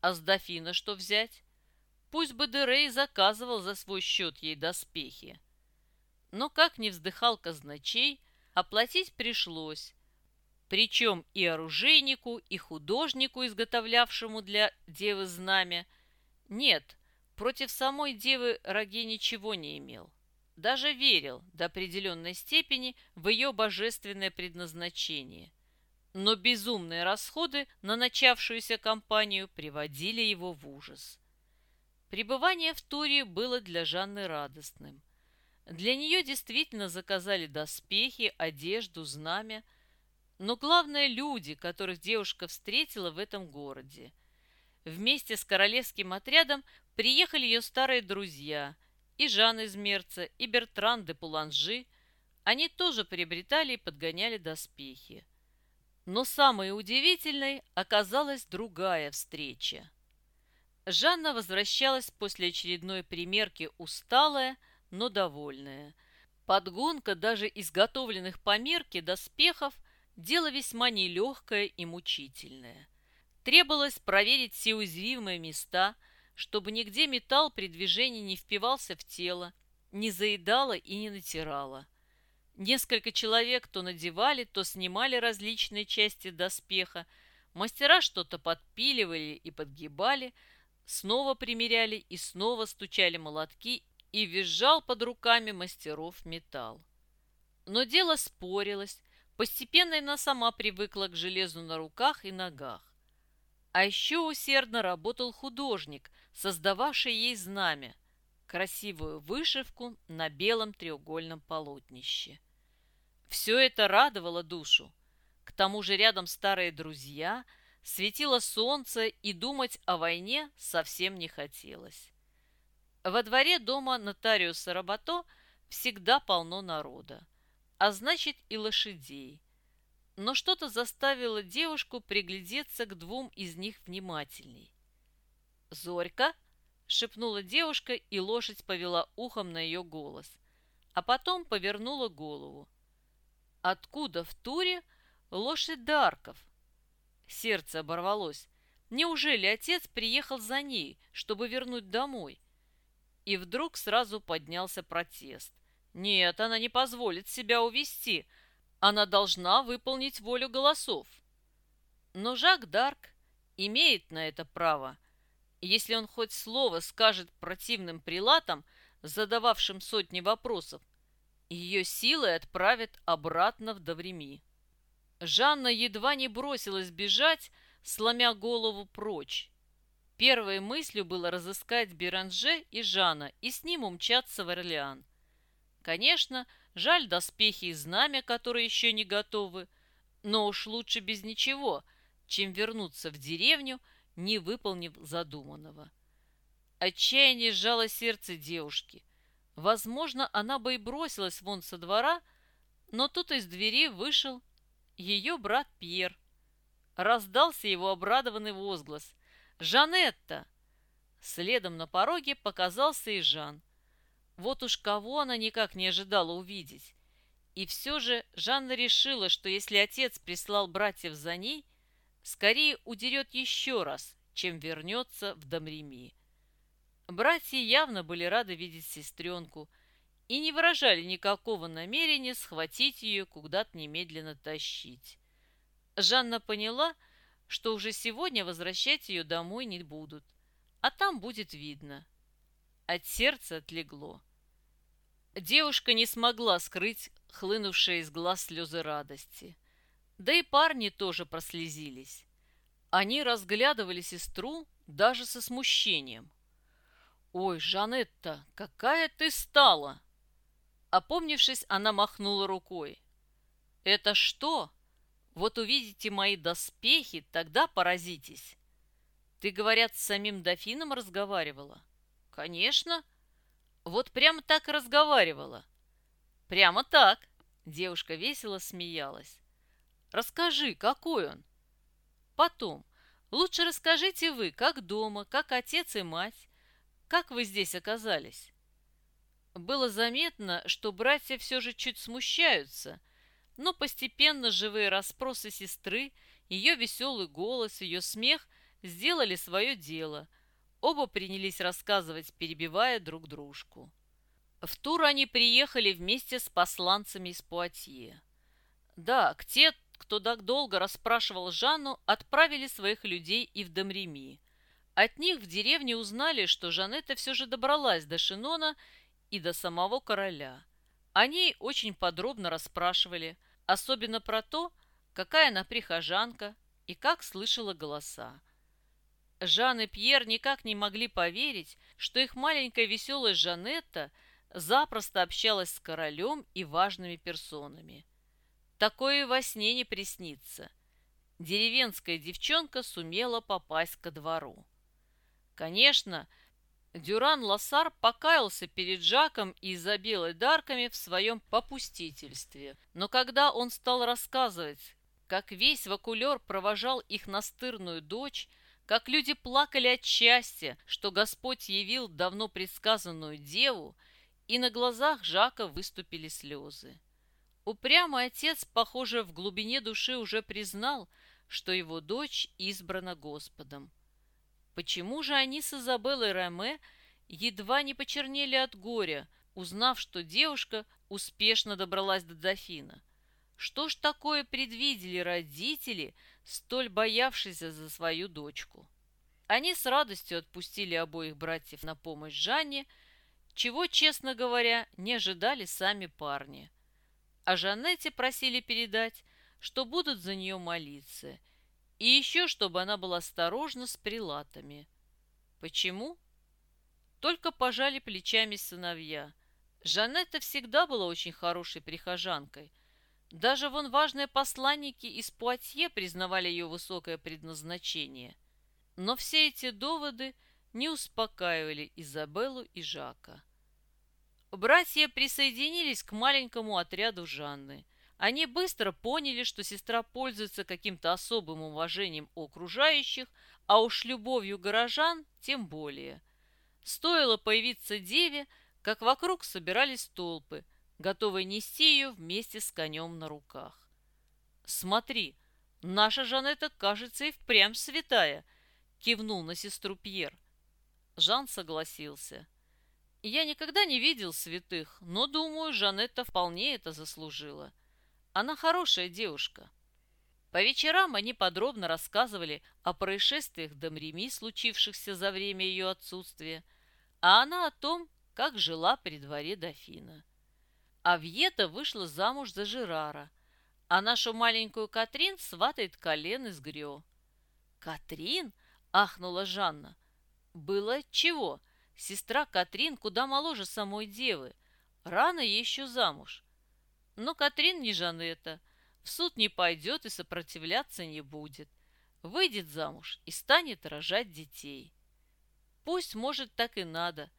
А с дофина что взять? Пусть бы Дерей заказывал за свой счет ей доспехи. Но как не вздыхал казначей, оплатить пришлось. Причем и оружейнику, и художнику, изготовлявшему для девы знамя. Нет, против самой девы Роге ничего не имел. Даже верил до определенной степени в ее божественное предназначение. Но безумные расходы на начавшуюся кампанию приводили его в ужас. Пребывание в Туре было для Жанны радостным – для нее действительно заказали доспехи, одежду, знамя. Но главное – люди, которых девушка встретила в этом городе. Вместе с королевским отрядом приехали ее старые друзья – и Жан из Мерца, и Бертран де Пуланжи. Они тоже приобретали и подгоняли доспехи. Но самой удивительной оказалась другая встреча. Жанна возвращалась после очередной примерки усталая – но довольная. Подгонка даже изготовленных по мерке доспехов – дело весьма нелегкое и мучительное. Требовалось проверить все уязвимые места, чтобы нигде металл при движении не впивался в тело, не заедало и не натирало. Несколько человек то надевали, то снимали различные части доспеха, мастера что-то подпиливали и подгибали, снова примеряли и снова стучали молотки и визжал под руками мастеров металл. Но дело спорилось, Постепенно она сама привыкла к железу на руках и ногах. А еще усердно работал художник, создававший ей знамя, красивую вышивку на белом треугольном полотнище. Все это радовало душу. К тому же рядом старые друзья, светило солнце, и думать о войне совсем не хотелось. Во дворе дома нотариуса Рабато всегда полно народа, а значит и лошадей. Но что-то заставило девушку приглядеться к двум из них внимательней. «Зорька!» — шепнула девушка, и лошадь повела ухом на ее голос, а потом повернула голову. Откуда в туре лошадь Дарков? Сердце оборвалось. Неужели отец приехал за ней, чтобы вернуть домой? И вдруг сразу поднялся протест. Нет, она не позволит себя увести. Она должна выполнить волю голосов. Но Жак Дарк имеет на это право. Если он хоть слово скажет противным прилатам, задававшим сотни вопросов, ее силой отправят обратно в Довреми. Жанна едва не бросилась бежать, сломя голову прочь. Первой мыслью было разыскать Беранже и Жана и с ним умчаться в Орлеан. Конечно, жаль доспехи и знамя, которые еще не готовы, но уж лучше без ничего, чем вернуться в деревню, не выполнив задуманного. Отчаяние сжало сердце девушки. Возможно, она бы и бросилась вон со двора, но тут из двери вышел ее брат Пьер. Раздался его обрадованный возглас. «Жанетта!» Следом на пороге показался и Жан. Вот уж кого она никак не ожидала увидеть. И все же Жанна решила, что если отец прислал братьев за ней, скорее удерет еще раз, чем вернется в Домреми. Братья явно были рады видеть сестренку и не выражали никакого намерения схватить ее куда-то немедленно тащить. Жанна поняла, что уже сегодня возвращать ее домой не будут, а там будет видно. От сердца отлегло. Девушка не смогла скрыть хлынувшие из глаз слезы радости. Да и парни тоже прослезились. Они разглядывали сестру даже со смущением – «Ой, Жанетта, какая ты стала!» Опомнившись, она махнула рукой. «Это что? Вот увидите мои доспехи, тогда поразитесь!» «Ты, говорят, с самим дофином разговаривала?» «Конечно!» «Вот прямо так и разговаривала!» «Прямо так!» Девушка весело смеялась. «Расскажи, какой он?» «Потом. Лучше расскажите вы, как дома, как отец и мать. Как вы здесь оказались?» Было заметно, что братья все же чуть смущаются, но постепенно живые расспросы сестры, ее веселый голос, ее смех сделали свое дело. Оба принялись рассказывать, перебивая друг дружку. В тур они приехали вместе с посланцами из Пуатье. Да, к те, кто так долго расспрашивал Жанну, отправили своих людей и в Домреми. От них в деревне узнали, что Жанетта все же добралась до Шинона и до самого короля. Они очень подробно расспрашивали, особенно про то, какая она прихожанка и как слышала голоса. Жан и Пьер никак не могли поверить, что их маленькая веселая Жанетта запросто общалась с королем и важными персонами. Такое во сне не приснится. Деревенская девчонка сумела попасть ко двору. Конечно, Дюран Лассар покаялся перед Жаком и Изабелой Дарками в своем попустительстве. Но когда он стал рассказывать, как весь вакулер провожал их настырную дочь, как люди плакали от счастья, что Господь явил давно предсказанную деву, и на глазах Жака выступили слезы. Упрямый отец, похоже, в глубине души уже признал, что его дочь избрана Господом. Почему же они с Изабеллой Роме едва не почернели от горя, узнав, что девушка успешно добралась до дофина? Что ж такое предвидели родители, столь боявшиеся за свою дочку? Они с радостью отпустили обоих братьев на помощь Жанне, чего, честно говоря, не ожидали сами парни. А Жанетте просили передать, что будут за нее молиться, и еще, чтобы она была осторожна с прилатами. Почему? Только пожали плечами сыновья. Жанетта всегда была очень хорошей прихожанкой. Даже вон важные посланники из Пуатье признавали ее высокое предназначение. Но все эти доводы не успокаивали Изабеллу и Жака. Братья присоединились к маленькому отряду Жанны. Они быстро поняли, что сестра пользуется каким-то особым уважением у окружающих, а уж любовью горожан тем более. Стоило появиться деве, как вокруг собирались толпы, готовые нести ее вместе с конем на руках. «Смотри, наша Жанетта, кажется, и впрямь святая!» — кивнул на сестру Пьер. Жан согласился. «Я никогда не видел святых, но, думаю, Жанетта вполне это заслужила. Она хорошая девушка. По вечерам они подробно рассказывали о происшествиях Домреми, случившихся за время ее отсутствия, а она о том, как жила при дворе дофина. Авьета вышла замуж за Жерара, а нашу маленькую Катрин сватает колен из Грё. «Катрин?» — ахнула Жанна. «Было чего? Сестра Катрин куда моложе самой девы. Рано еще замуж. Но Катрин не Жанетта, в суд не пойдет и сопротивляться не будет. Выйдет замуж и станет рожать детей. Пусть, может, так и надо.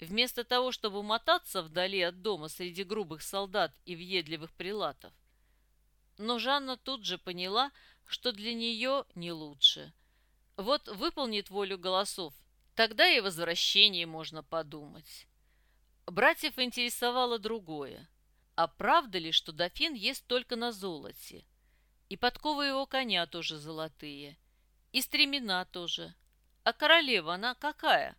Вместо того, чтобы мотаться вдали от дома среди грубых солдат и въедливых прилатов. Но Жанна тут же поняла, что для нее не лучше. Вот выполнит волю голосов, тогда и возвращение можно подумать. Братьев интересовало другое. А правда ли, что дофин ест только на золоте? И подковы его коня тоже золотые. И стремена тоже. А королева она какая?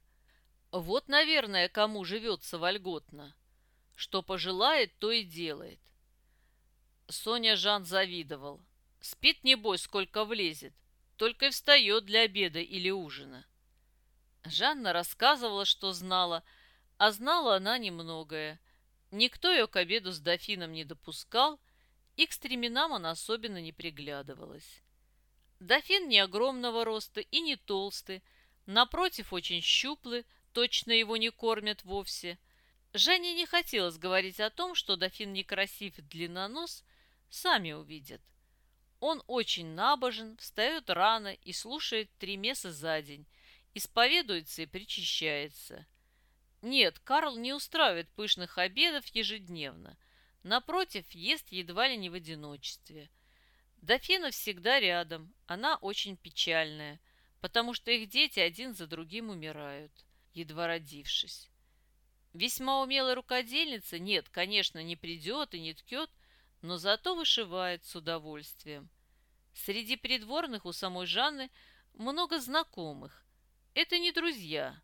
Вот, наверное, кому живется вольготно. Что пожелает, то и делает. Соня Жан завидовал. Спит, небось, сколько влезет. Только и встает для обеда или ужина. Жанна рассказывала, что знала, а знала она немногое – Никто ее к обеду с дофином не допускал, и к стременам она особенно не приглядывалась. Дофин не огромного роста и не толстый, напротив, очень щуплый, точно его не кормят вовсе. Жене не хотелось говорить о том, что дофин некрасив и длиннонос, сами увидят. Он очень набожен, встает рано и слушает три месяца за день, исповедуется и причащается – нет, Карл не устраивает пышных обедов ежедневно. Напротив, ест едва ли не в одиночестве. Дофина всегда рядом, она очень печальная, потому что их дети один за другим умирают, едва родившись. Весьма умелая рукодельница, нет, конечно, не придет и не ткет, но зато вышивает с удовольствием. Среди придворных у самой Жанны много знакомых. Это не друзья,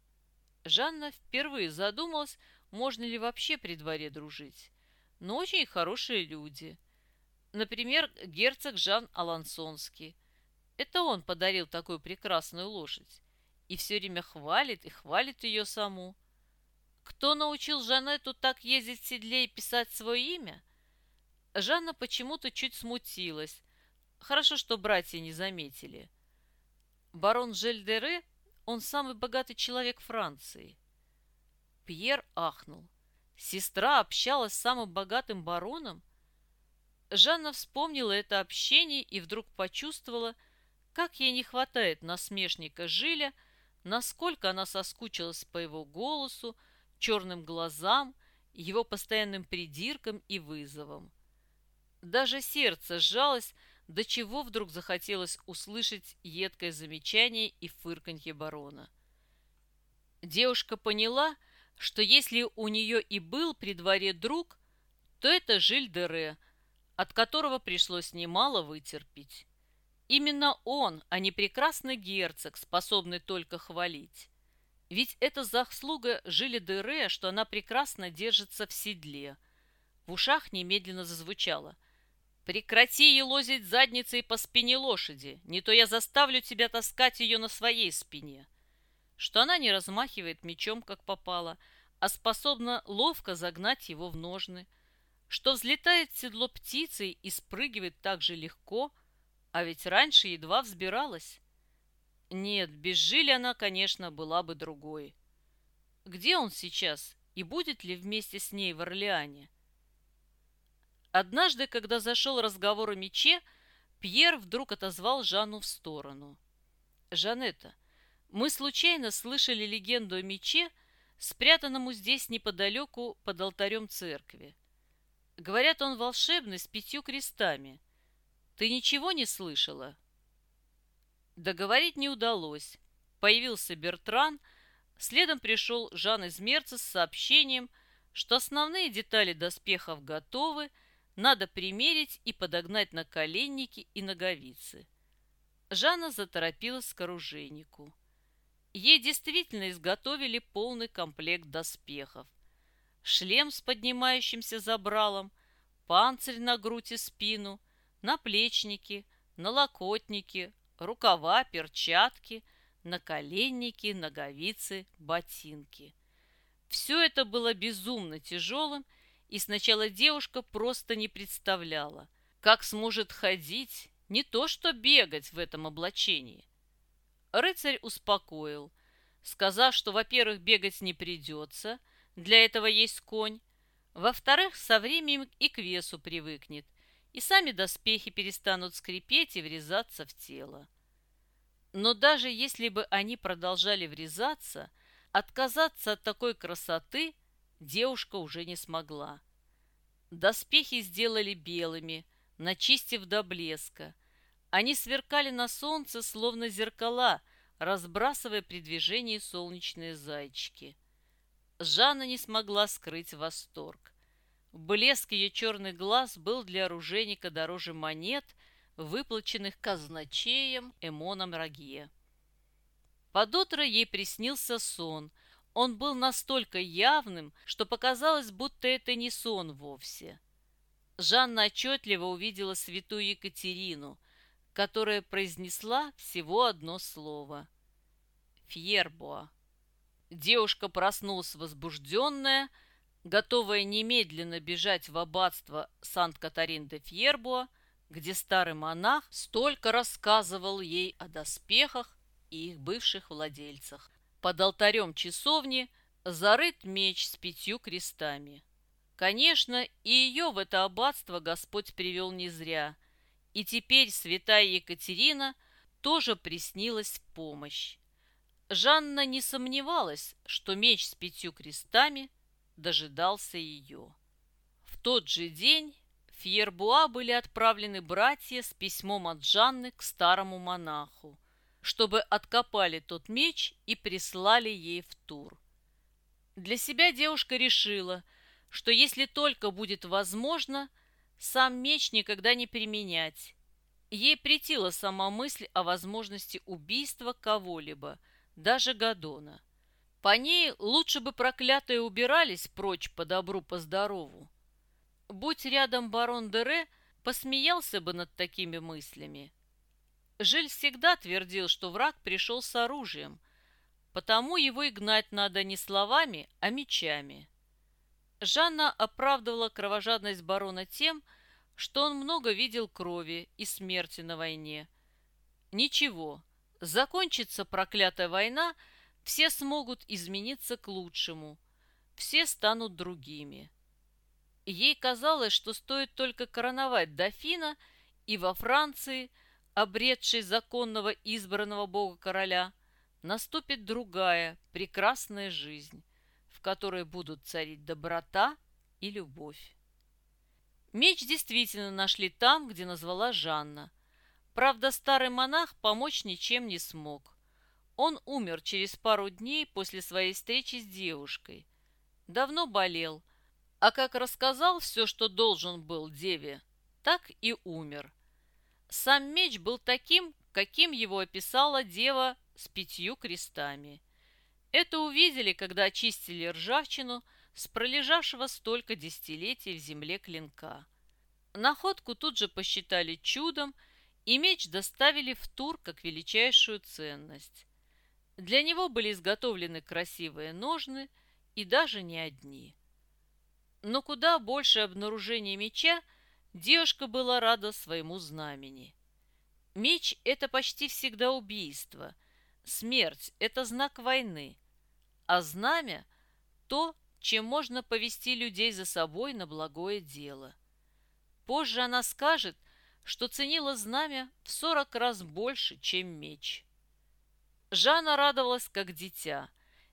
Жанна впервые задумалась, можно ли вообще при дворе дружить. Но очень хорошие люди. Например, герцог Жан Алансонский. Это он подарил такую прекрасную лошадь. И все время хвалит и хвалит ее саму. Кто научил Жанетту так ездить в седле и писать свое имя? Жанна почему-то чуть смутилась. Хорошо, что братья не заметили. Барон Жельдере он самый богатый человек Франции. Пьер ахнул. Сестра общалась с самым богатым бароном? Жанна вспомнила это общение и вдруг почувствовала, как ей не хватает насмешника Жиля, насколько она соскучилась по его голосу, черным глазам, его постоянным придиркам и вызовам. Даже сердце сжалось, до чего вдруг захотелось услышать едкое замечание и фырканье барона. Девушка поняла, что если у нее и был при дворе друг, то это Жиль Дере, от которого пришлось немало вытерпеть. Именно он, а не прекрасный герцог, способный только хвалить. Ведь это заслуга Жиля Дере, что она прекрасно держится в седле. В ушах немедленно зазвучало – Прекрати елозить задницей по спине лошади, не то я заставлю тебя таскать ее на своей спине. Что она не размахивает мечом, как попало, а способна ловко загнать его в ножны. что взлетает седло птицей и спрыгивает так же легко, а ведь раньше едва взбиралась. Нет, без Жили она, конечно, была бы другой. Где он сейчас и будет ли вместе с ней в Орлеане? Однажды, когда зашел разговор о мече, Пьер вдруг отозвал Жанну в сторону. «Жанетта, мы случайно слышали легенду о мече, спрятанному здесь неподалеку под алтарем церкви. Говорят, он волшебный с пятью крестами. Ты ничего не слышала?» Договорить не удалось. Появился Бертран, следом пришел Жан из Мерца с сообщением, что основные детали доспехов готовы, надо примерить и подогнать на коленники и ноговицы. Жанна заторопилась к оружейнику. Ей действительно изготовили полный комплект доспехов. Шлем с поднимающимся забралом, панцирь на грудь и спину, наплечники, налокотники, рукава, перчатки, наколенники, ноговицы, ботинки. Все это было безумно тяжелым, и сначала девушка просто не представляла, как сможет ходить, не то что бегать в этом облачении. Рыцарь успокоил, сказав, что, во-первых, бегать не придется, для этого есть конь, во-вторых, со временем и к весу привыкнет, и сами доспехи перестанут скрипеть и врезаться в тело. Но даже если бы они продолжали врезаться, отказаться от такой красоты девушка уже не смогла. Доспехи сделали белыми, начистив до блеска – они сверкали на солнце, словно зеркала, разбрасывая при движении солнечные зайчики. Жанна не смогла скрыть восторг. Блеск ее черных глаз был для оружейника дороже монет, выплаченных казначеем Эмоном Рагье. Под утро ей приснился сон. Он был настолько явным, что показалось, будто это не сон вовсе. Жанна отчетливо увидела святую Екатерину – которая произнесла всего одно слово. «Фьербоа». Девушка проснулась возбужденная, готовая немедленно бежать в аббатство Сант-Катарин-де-Фьербоа, где старый монах столько рассказывал ей о доспехах и их бывших владельцах. Под алтарем часовни зарыт меч с пятью крестами. Конечно, и ее в это аббатство Господь привел не зря – и теперь святая Екатерина тоже приснилась помощь. Жанна не сомневалась, что меч с пятью крестами дожидался ее. В тот же день в Фьербуа были отправлены братья с письмом от Жанны к старому монаху, чтобы откопали тот меч и прислали ей в Тур. Для себя девушка решила, что если только будет возможно – сам меч никогда не применять. Ей претила сама мысль о возможности убийства кого-либо, даже Гадона. По ней лучше бы проклятые убирались прочь по добру, по здорову. Будь рядом барон Дере, посмеялся бы над такими мыслями. Жиль всегда твердил, что враг пришел с оружием, потому его и гнать надо не словами, а мечами. Жанна оправдывала кровожадность барона тем, что он много видел крови и смерти на войне. Ничего, закончится проклятая война, все смогут измениться к лучшему, все станут другими. Ей казалось, что стоит только короновать дофина, и во Франции, обретшей законного избранного бога короля, наступит другая прекрасная жизнь в которой будут царить доброта и любовь. Меч действительно нашли там, где назвала Жанна. Правда, старый монах помочь ничем не смог. Он умер через пару дней после своей встречи с девушкой. Давно болел, а как рассказал все, что должен был деве, так и умер. Сам меч был таким, каким его описала дева с пятью крестами. Это увидели, когда очистили ржавчину с пролежавшего столько десятилетий в земле клинка. Находку тут же посчитали чудом, и меч доставили в Тур как величайшую ценность. Для него были изготовлены красивые ножны, и даже не одни. Но куда больше обнаружения меча девушка была рада своему знамени. Меч – это почти всегда убийство, смерть – это знак войны, а знамя – то, чем можно повести людей за собой на благое дело. Позже она скажет, что ценила знамя в сорок раз больше, чем меч. Жанна радовалась, как дитя.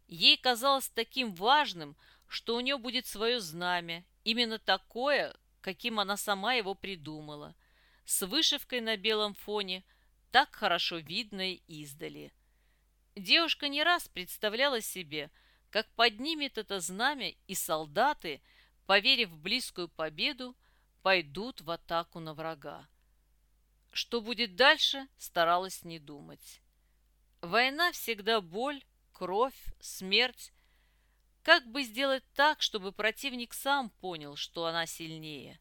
Ей казалось таким важным, что у нее будет свое знамя, именно такое, каким она сама его придумала, с вышивкой на белом фоне, так хорошо видной издали. Девушка не раз представляла себе, как поднимет это знамя, и солдаты, поверив в близкую победу, пойдут в атаку на врага. Что будет дальше, старалась не думать. Война всегда боль, кровь, смерть. Как бы сделать так, чтобы противник сам понял, что она сильнее?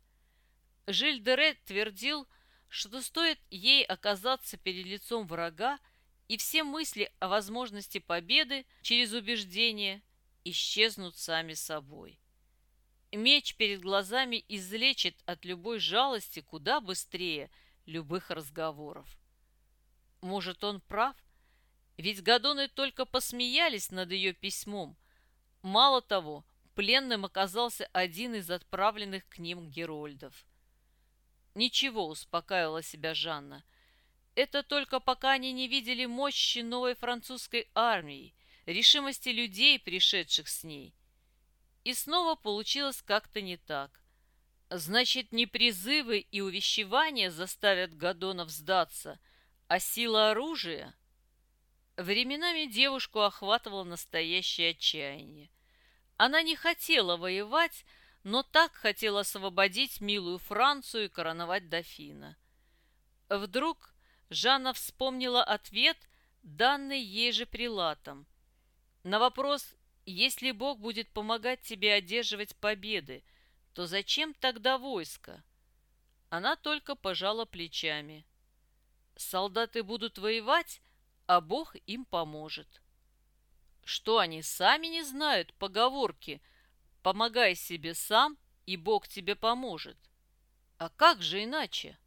Жиль твердил, что стоит ей оказаться перед лицом врага, и все мысли о возможности победы через убеждение исчезнут сами собой. Меч перед глазами излечит от любой жалости куда быстрее любых разговоров. Может, он прав? Ведь Гадоны только посмеялись над ее письмом. Мало того, пленным оказался один из отправленных к ним герольдов. Ничего, успокаивала себя Жанна. Это только пока они не видели мощи новой французской армии, решимости людей, пришедших с ней. И снова получилось как-то не так. Значит, не призывы и увещевания заставят Гадонов сдаться, а сила оружия? Временами девушку охватывало настоящее отчаяние. Она не хотела воевать, но так хотела освободить милую Францию и короновать дофина. Вдруг Жанна вспомнила ответ, данный ей же прилатом. На вопрос «Если Бог будет помогать тебе одерживать победы, то зачем тогда войско?» Она только пожала плечами. «Солдаты будут воевать, а Бог им поможет». Что они сами не знают поговорки «Помогай себе сам, и Бог тебе поможет». А как же иначе?